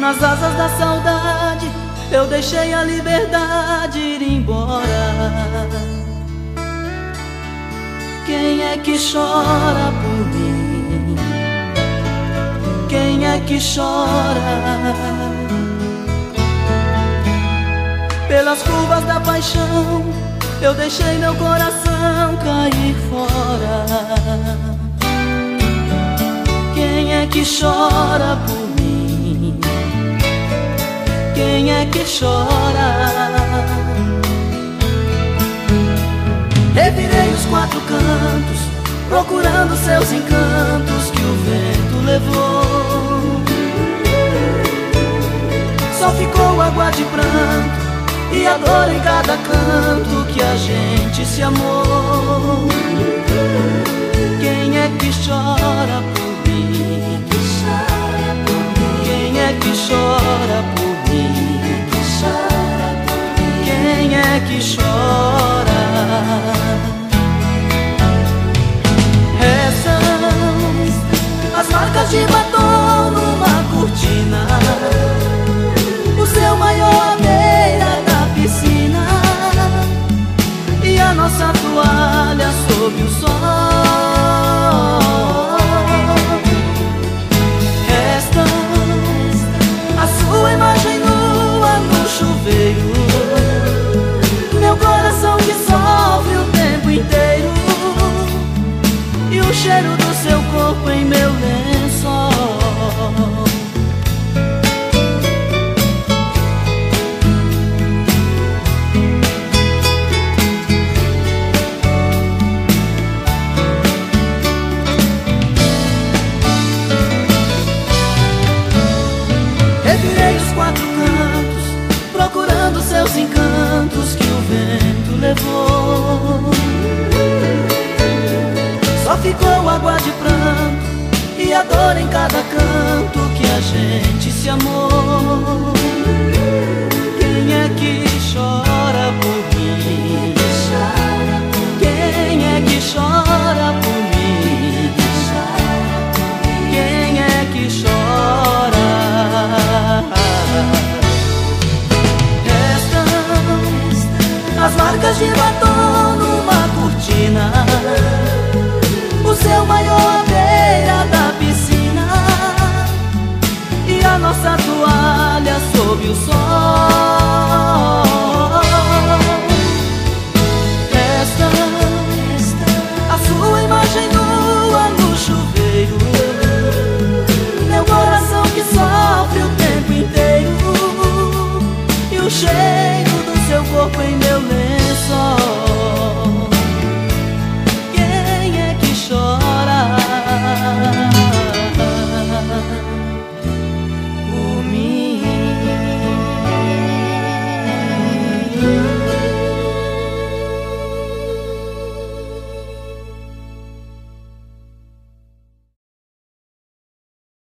Nas asas da saudade eu deixei a liberdade ir embora. Quem é que chora por mim? Quem é que chora? Pelas curvas da paixão eu deixei meu coração cair fora. É que chora? Revirei os quatro cantos, procurando seus encantos que o vento levou. Só ficou água de pranto e a dor em cada canto que a gente se amou. Quem é que chora cheiro do seu corpo em meu lençol. seus encantos que o vento levou. Pranto e a dor em cada canto que a gente se amou. nossa toalha sob o sol.